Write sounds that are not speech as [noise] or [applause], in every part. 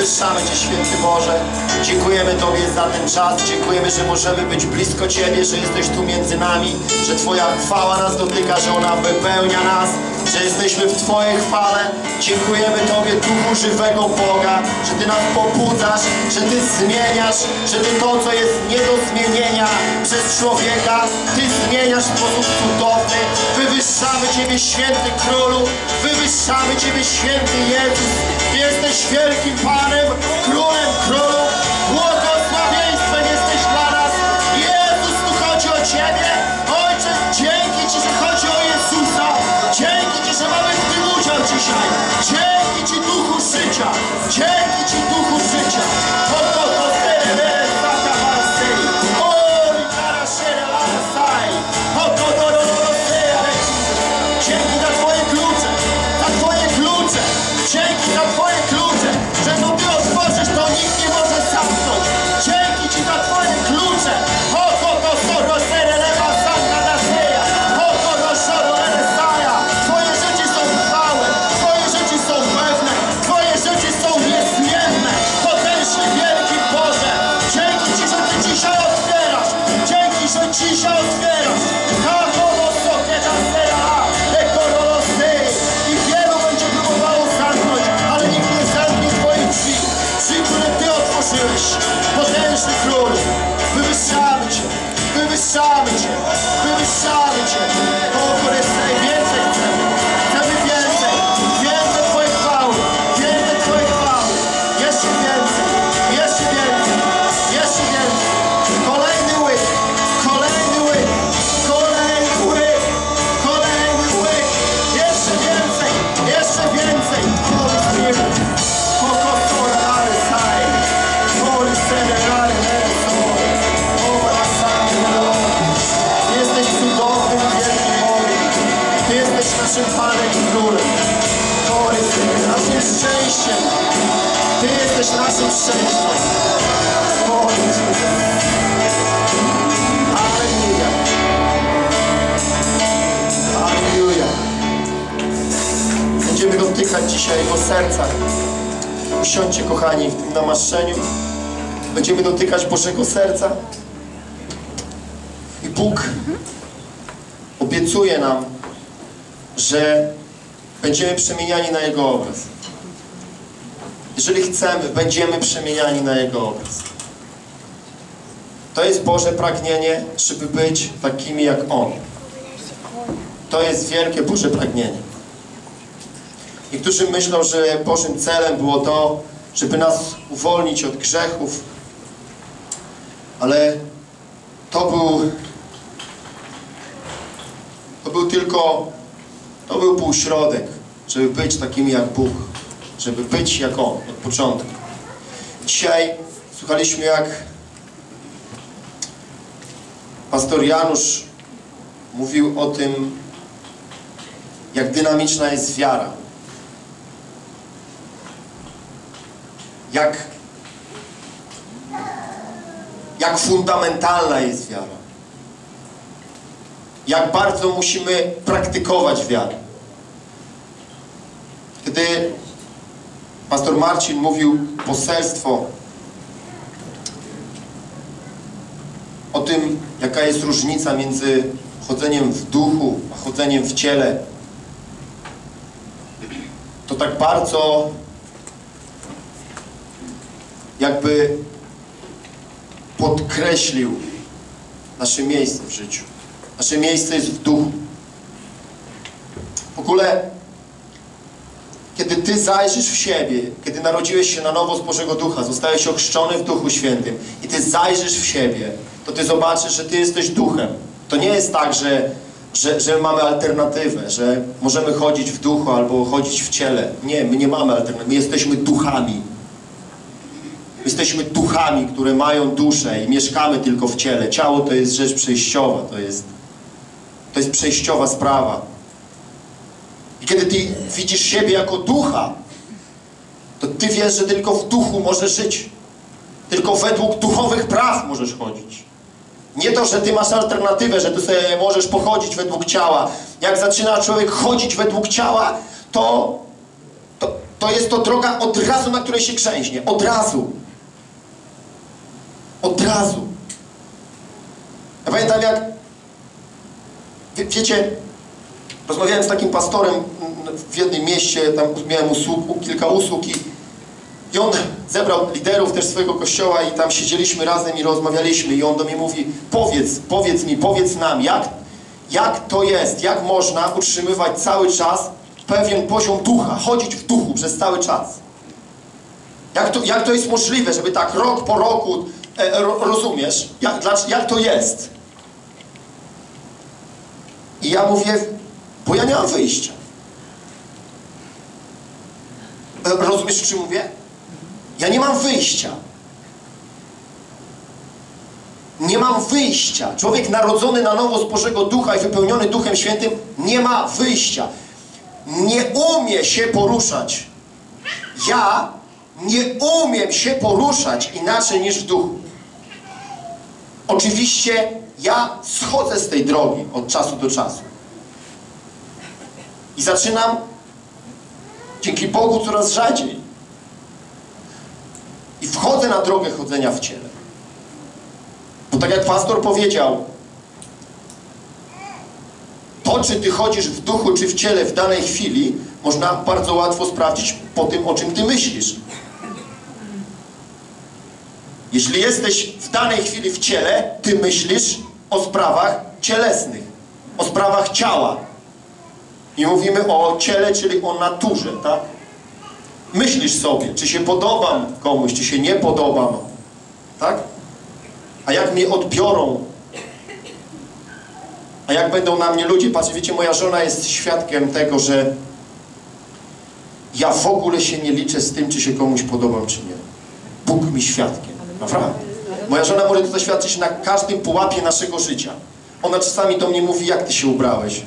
Wywyższamy Cię, Święty Boże. Dziękujemy Tobie za ten czas. Dziękujemy, że możemy być blisko Ciebie, że jesteś tu między nami, że Twoja chwała nas dotyka, że ona wypełnia nas, że jesteśmy w Twojej chwale. Dziękujemy Tobie, Duchu żywego Boga, że Ty nas pobudzasz, że Ty zmieniasz, że Ty to, co jest nie do zmienienia przez człowieka, Ty zmieniasz w sposób cudowny. Wywyższamy Ciebie, Święty Królu, wywyższamy Ciebie, Święty Jezus. Ty jesteś wielkim Panem, Adam, Król and Król, jesteś naszym szczęściem. Alleluja. Alleluja. Będziemy dotykać dzisiaj Jego serca. Usiądźcie, kochani, w tym namaszczeniu. Będziemy dotykać Bożego serca. I Bóg obiecuje nam, że będziemy przemieniani na Jego obraz. Jeżeli chcemy, będziemy przemieniani na Jego obraz. To jest Boże pragnienie, żeby być takimi jak On. To jest wielkie Boże pragnienie. Niektórzy myślą, że Bożym celem było to, żeby nas uwolnić od grzechów, ale to był to był tylko to był półśrodek, żeby być takimi jak Bóg, żeby być jak On od początku. Dzisiaj słuchaliśmy jak pastor Janusz mówił o tym, jak dynamiczna jest wiara. Jak, jak fundamentalna jest wiara. Jak bardzo musimy praktykować wiarę. Kiedy pastor Marcin mówił poselstwo o tym, jaka jest różnica między chodzeniem w duchu, a chodzeniem w ciele, to tak bardzo jakby podkreślił nasze miejsce w życiu. Nasze miejsce jest w duchu. W ogóle, kiedy Ty zajrzysz w siebie, kiedy narodziłeś się na nowo z Bożego Ducha, zostałeś ochrzczony w Duchu Świętym i Ty zajrzysz w siebie, to Ty zobaczysz, że Ty jesteś duchem. To nie jest tak, że, że, że mamy alternatywę, że możemy chodzić w duchu albo chodzić w ciele. Nie, my nie mamy alternatywy. My jesteśmy duchami. Jesteśmy duchami, które mają duszę i mieszkamy tylko w ciele. Ciało to jest rzecz przejściowa, to jest, to jest przejściowa sprawa. I kiedy Ty widzisz siebie jako ducha, to Ty wiesz, że tylko w duchu możesz żyć. Tylko według duchowych praw możesz chodzić. Nie to, że Ty masz alternatywę, że Ty sobie możesz pochodzić według ciała. Jak zaczyna człowiek chodzić według ciała, to, to, to jest to droga od razu, na której się grzęźnie. Od razu. Od razu. Ja pamiętam jak, wie, wiecie, rozmawiałem z takim pastorem w jednym mieście, tam miałem usług, kilka usług i, i on zebrał liderów też swojego kościoła i tam siedzieliśmy razem i rozmawialiśmy i on do mnie mówi, powiedz, powiedz mi, powiedz nam, jak, jak to jest, jak można utrzymywać cały czas pewien poziom ducha, chodzić w duchu przez cały czas. Jak to, jak to jest możliwe, żeby tak rok po roku, e, ro, rozumiesz, jak, jak to jest? I ja mówię, bo ja nie mam wyjścia. E, rozumiesz, o czym mówię? Ja nie mam wyjścia. Nie mam wyjścia. Człowiek narodzony na nowo z Bożego Ducha i wypełniony Duchem Świętym nie ma wyjścia. Nie umie się poruszać. Ja nie umiem się poruszać inaczej niż w duchu. Oczywiście ja schodzę z tej drogi od czasu do czasu. I zaczynam dzięki Bogu coraz rzadziej. I wchodzę na drogę chodzenia w ciele. Bo tak jak pastor powiedział, to, czy ty chodzisz w duchu, czy w ciele w danej chwili, można bardzo łatwo sprawdzić po tym, o czym ty myślisz. Jeśli jesteś w danej chwili w ciele, ty myślisz o sprawach cielesnych, o sprawach ciała. I mówimy o ciele, czyli o naturze, tak? Myślisz sobie, czy się podobam komuś, czy się nie podobam, tak? A jak mnie odbiorą, a jak będą na mnie ludzie, patrzcie, wiecie, moja żona jest świadkiem tego, że ja w ogóle się nie liczę z tym, czy się komuś podobam, czy nie. Bóg mi świadkiem, naprawdę. Moja żona może to zaświadczyć na każdym pułapie naszego życia. Ona czasami do mnie mówi, jak ty się ubrałeś.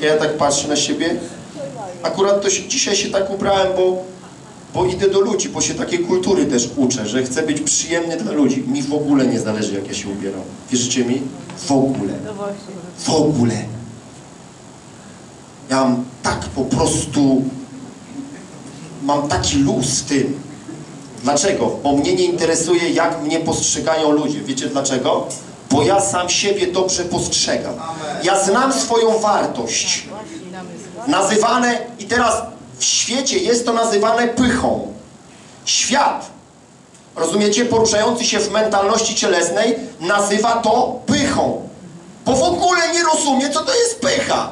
Ja tak patrzę na siebie. Akurat to się, dzisiaj się tak ubrałem, bo, bo idę do ludzi, bo się takiej kultury też uczę, że chcę być przyjemny dla ludzi. Mi w ogóle nie zależy, jak ja się ubieram. Wierzycie mi? W ogóle. W ogóle. Ja mam tak po prostu... Mam taki luz w tym. Dlaczego? Bo mnie nie interesuje, jak mnie postrzegają ludzie. Wiecie dlaczego? Bo ja sam siebie dobrze postrzegam. Ja znam swoją wartość. Nazywane, i teraz w świecie jest to nazywane pychą. Świat, rozumiecie, poruszający się w mentalności cielesnej, nazywa to pychą. Bo w ogóle nie rozumie, co to jest pycha.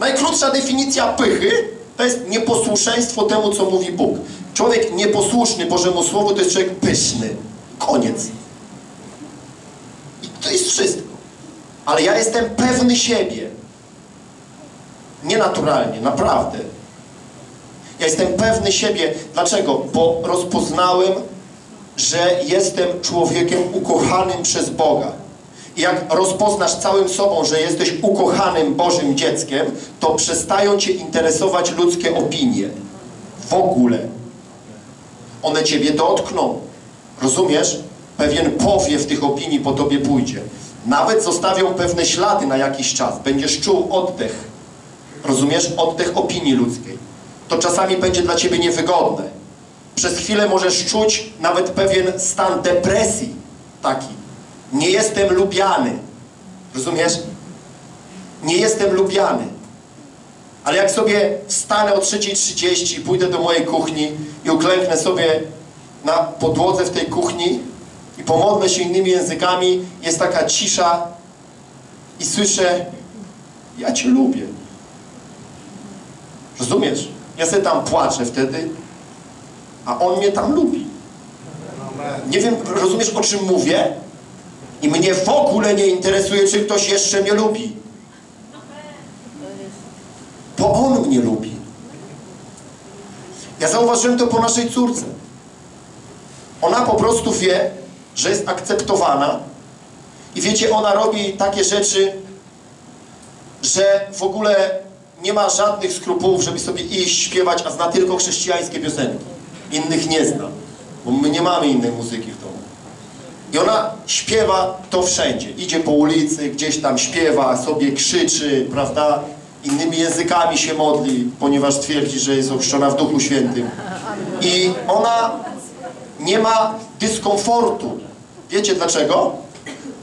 Najkrótsza definicja pychy to jest nieposłuszeństwo temu, co mówi Bóg. Człowiek nieposłuszny Bożemu Słowu to jest człowiek pyszny. Koniec. To jest wszystko. Ale ja jestem pewny siebie. Nienaturalnie, naprawdę. Ja jestem pewny siebie. Dlaczego? Bo rozpoznałem, że jestem człowiekiem ukochanym przez Boga. I jak rozpoznasz całym sobą, że jesteś ukochanym Bożym dzieckiem, to przestają Cię interesować ludzkie opinie. W ogóle. One Ciebie dotkną. Rozumiesz? Pewien powiew tych opinii po Tobie pójdzie. Nawet zostawią pewne ślady na jakiś czas. Będziesz czuł oddech. Rozumiesz? Oddech opinii ludzkiej. To czasami będzie dla Ciebie niewygodne. Przez chwilę możesz czuć nawet pewien stan depresji. Taki. Nie jestem lubiany. Rozumiesz? Nie jestem lubiany. Ale jak sobie wstanę o 3.30 i pójdę do mojej kuchni i uklęknę sobie na podłodze w tej kuchni i pomodlę się innymi językami, jest taka cisza i słyszę, ja Cię lubię. Rozumiesz? Ja sobie tam płaczę wtedy, a On mnie tam lubi. Nie wiem, rozumiesz o czym mówię? I mnie w ogóle nie interesuje, czy ktoś jeszcze mnie lubi. Bo On mnie lubi. Ja zauważyłem to po naszej córce. Ona po prostu wie, że jest akceptowana i wiecie, ona robi takie rzeczy, że w ogóle nie ma żadnych skrupułów, żeby sobie iść, śpiewać, a zna tylko chrześcijańskie piosenki. Innych nie zna, bo my nie mamy innej muzyki w domu. I ona śpiewa to wszędzie. Idzie po ulicy, gdzieś tam śpiewa, sobie krzyczy, prawda? innymi językami się modli, ponieważ twierdzi, że jest ochrzczona w Duchu Świętym. I ona nie ma dyskomfortu. Wiecie dlaczego?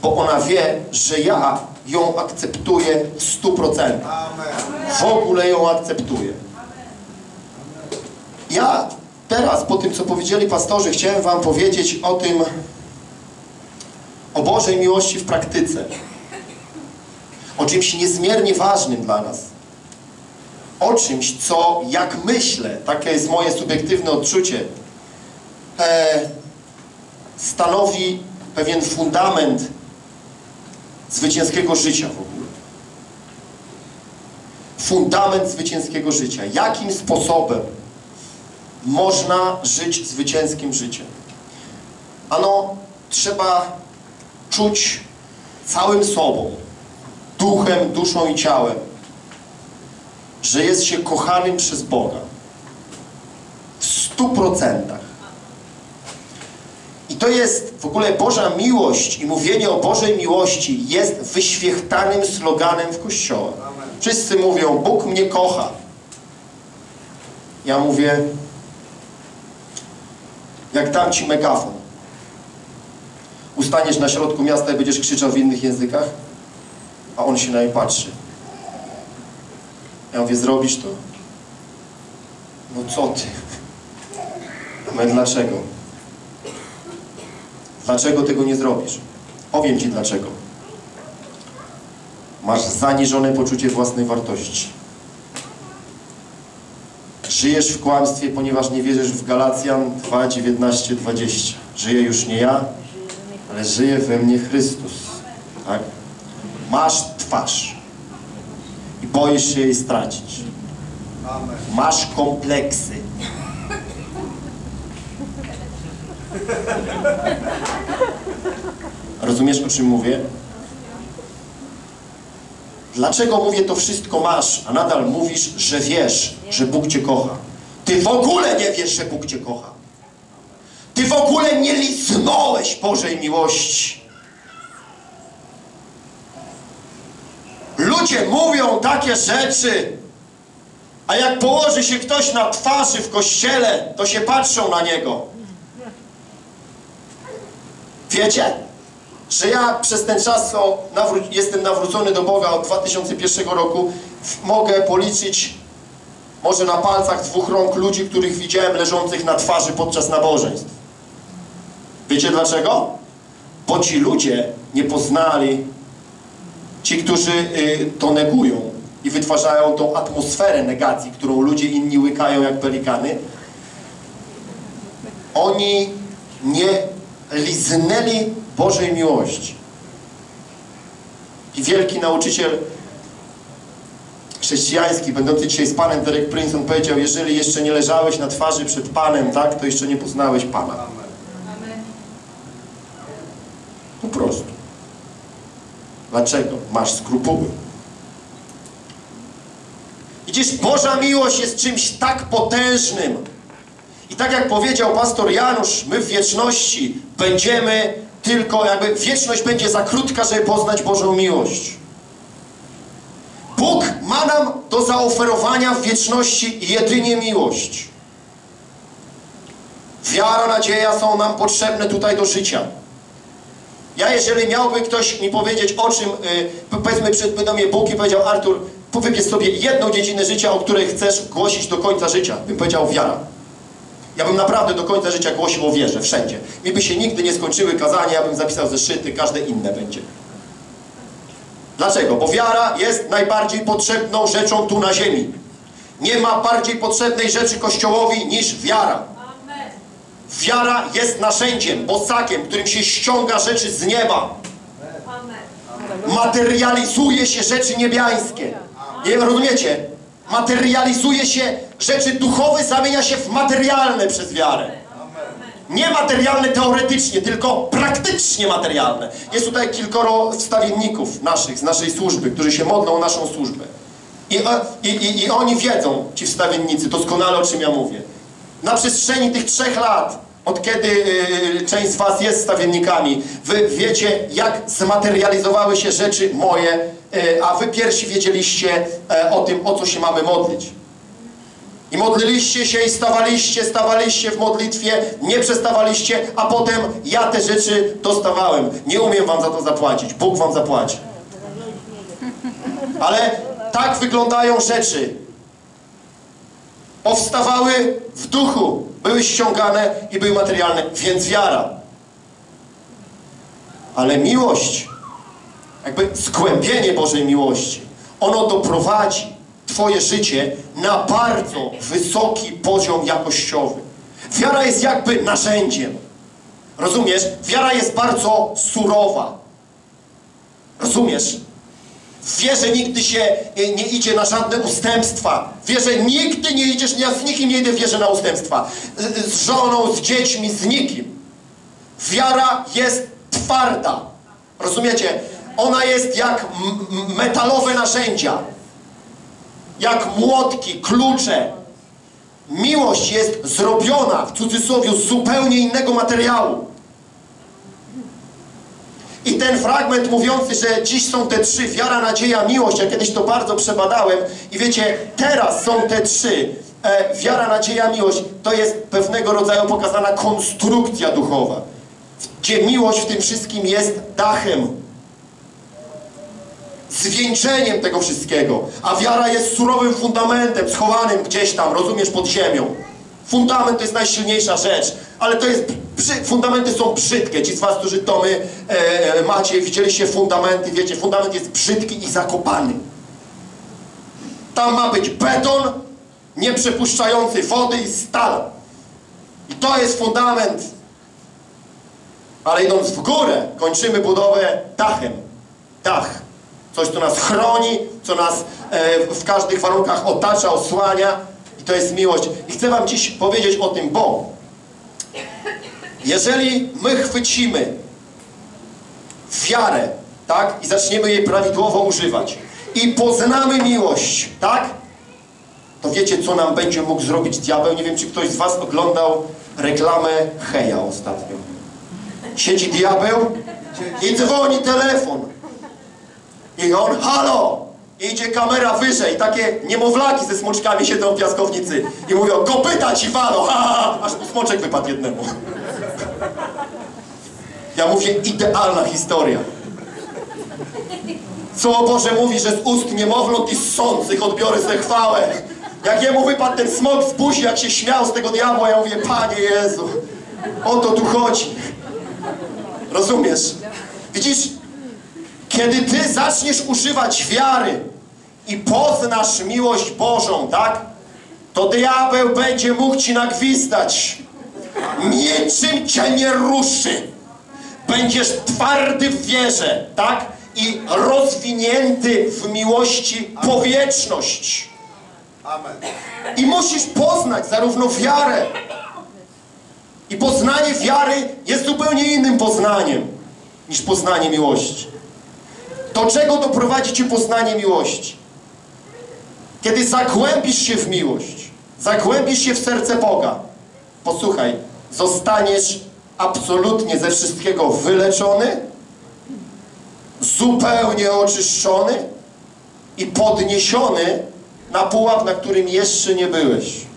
Bo ona wie, że ja ją akceptuję w stu procentach. W ogóle ją akceptuję. Ja teraz, po tym co powiedzieli pastorzy, chciałem wam powiedzieć o tym, o Bożej miłości w praktyce. O czymś niezmiernie ważnym dla nas. O czymś, co, jak myślę, takie jest moje subiektywne odczucie, stanowi pewien fundament zwycięskiego życia w ogóle. Fundament zwycięskiego życia. Jakim sposobem można żyć zwycięskim życiem? Ano, trzeba czuć całym sobą, duchem, duszą i ciałem, że jest się kochanym przez Boga. W stu procentach. To jest w ogóle Boża miłość i mówienie o Bożej miłości jest wyświechtanym sloganem w Kościoła. Wszyscy mówią, Bóg mnie kocha. Ja mówię, jak dam Ci megafon, ustaniesz na środku miasta i będziesz krzyczał w innych językach, a on się na mnie patrzy. Ja mówię, zrobisz to? No co ty? My dlaczego? Dlaczego tego nie zrobisz? Powiem Ci dlaczego. Masz zaniżone poczucie własnej wartości. Żyjesz w kłamstwie, ponieważ nie wierzysz w Galacjan 2, 19, 20. Żyję już nie ja, ale żyje we mnie Chrystus. Tak? Masz twarz i boisz się jej stracić. Masz kompleksy. Rozumiesz, o czym mówię? Dlaczego mówię to wszystko masz, a nadal mówisz, że wiesz, że Bóg Cię kocha? Ty w ogóle nie wiesz, że Bóg Cię kocha. Ty w ogóle nie liznąłeś Bożej miłości. Ludzie mówią takie rzeczy, a jak położy się ktoś na twarzy w kościele, to się patrzą na niego. Wiecie, że ja przez ten czas o, nawró- jestem nawrócony do Boga od 2001 roku, mogę policzyć może na palcach dwóch rąk ludzi, których widziałem leżących na twarzy podczas nabożeństw. Wiecie dlaczego? Bo ci ludzie nie poznali, ci, którzy y, to negują i wytwarzają tą atmosferę negacji, którą ludzie inni łykają jak pelikany, oni nie liznęli Bożej miłości. I wielki nauczyciel chrześcijański, będący dzisiaj z Panem, Derek Princeton powiedział, jeżeli jeszcze nie leżałeś na twarzy przed Panem, tak, to jeszcze nie poznałeś Pana. Po prostu. Dlaczego? Masz skrupuły. Widzisz, Boża miłość jest czymś tak potężnym. I tak jak powiedział pastor Janusz, my w wieczności będziemy tylko, jakby wieczność będzie za krótka, żeby poznać Bożą miłość. Bóg ma nam do zaoferowania w wieczności jedynie miłość. Wiara, nadzieja są nam potrzebne tutaj do życia. Ja jeżeli miałby ktoś mi powiedzieć o czym, yy, powiedzmy przyszedłby do mnie Bóg i powiedział Artur, wybierz sobie jedną dziedzinę życia, o której chcesz głosić do końca życia. Bym powiedział wiara. Ja bym naprawdę do końca życia głosił o wierze, wszędzie. Mi by się nigdy nie skończyły kazania, ja bym zapisał zeszyty, każde inne będzie. Dlaczego? Bo wiara jest najbardziej potrzebną rzeczą tu na ziemi. Nie ma bardziej potrzebnej rzeczy Kościołowi niż wiara. Wiara jest narzędziem, bosakiem, którym się ściąga rzeczy z nieba. Materializuje się rzeczy niebiańskie. Nie rozumiecie? Materializuje się rzeczy duchowe, zamienia się w materialne przez wiarę. Nie materialne teoretycznie, tylko praktycznie materialne. Jest tutaj kilkoro wstawienników naszych, z naszej służby, którzy się modlą o naszą służbę. I, i, i, I oni wiedzą, ci wstawiennicy, doskonale o czym ja mówię. Na przestrzeni tych trzech lat, od kiedy y, część z was jest stawiennikami, wy wiecie, jak zmaterializowały się rzeczy moje a wy pierwsi wiedzieliście e, o tym, o co się mamy modlić. I modliliście się i stawaliście, stawaliście w modlitwie, nie przestawaliście, a potem ja te rzeczy dostawałem. Nie umiem wam za to zapłacić. Bóg wam zapłaci. Ale tak wyglądają rzeczy. Powstawały w duchu, były ściągane i były materialne, więc wiara. Ale miłość, jakby zgłębienie Bożej miłości, ono doprowadzi Twoje życie na bardzo wysoki poziom jakościowy. Wiara jest jakby narzędziem. Rozumiesz? Wiara jest bardzo surowa. Rozumiesz? W wierze nigdy się e, nie idzie na żadne ustępstwa. W wierze nigdy nie idziesz, ja z nikim nie idę w wierze na ustępstwa. Z, z żoną, z dziećmi, z nikim. Wiara jest twarda. Rozumiecie? Ona jest jak metalowe narzędzia. Jak młotki, klucze. Miłość jest zrobiona, w cudzysłowie, z zupełnie innego materiału. I ten fragment mówiący, że dziś są te trzy, wiara, nadzieja, miłość, ja kiedyś to bardzo przebadałem i wiecie, teraz są te trzy, e, wiara, nadzieja, miłość, to jest pewnego rodzaju pokazana konstrukcja duchowa, gdzie miłość w tym wszystkim jest dachem, zwieńczeniem tego wszystkiego, a wiara jest surowym fundamentem, schowanym gdzieś tam, rozumiesz, pod ziemią. Fundament to jest najsilniejsza rzecz, ale to jest, fundamenty są brzydkie. Ci z was, którzy domy e, macie, widzieliście fundamenty, wiecie, fundament jest brzydki i zakopany. Tam ma być beton, nieprzepuszczający wody i stal. I to jest fundament. Ale idąc w górę, kończymy budowę dachem. Dach. Coś, co nas chroni, co nas e, w każdych warunkach otacza, osłania. I to jest miłość. I chcę wam dziś powiedzieć o tym, bo jeżeli my chwycimy wiarę, tak, i zaczniemy jej prawidłowo używać i poznamy miłość, tak, to wiecie, co nam będzie mógł zrobić diabeł? Nie wiem, czy ktoś z was oglądał reklamę Heja ostatnio. Siedzi diabeł i dzwoni telefon. I on, halo! I idzie kamera wyżej, takie niemowlaki ze smoczkami siedzą w piaskownicy i mówią, kopyta ci walo, [laughs] ha, ha, aż mu smoczek wypadł jednemu. Ja mówię, idealna historia. Co Boże mówi, że z ust niemowląt i sących odbiorę ze chwałę. Jak jemu wypadł ten smok z buzi, jak się śmiał z tego diabła, ja mówię, Panie Jezu, o to tu chodzi. Rozumiesz? Widzisz, kiedy Ty zaczniesz używać wiary i poznasz miłość Bożą, tak? To diabeł będzie mógł Ci nagwizdać. Niczym Cię nie ruszy. Będziesz twardy w wierze, tak? I rozwinięty w miłości powietrzność. Amen. I musisz poznać zarówno wiarę. I poznanie wiary jest zupełnie innym poznaniem niż poznanie miłości. Do czego doprowadzi Cię poznanie miłości? Kiedy zagłębisz się w miłość, zagłębisz się w serce Boga, posłuchaj, zostaniesz absolutnie ze wszystkiego wyleczony, zupełnie oczyszczony i podniesiony na pułap, na którym jeszcze nie byłeś.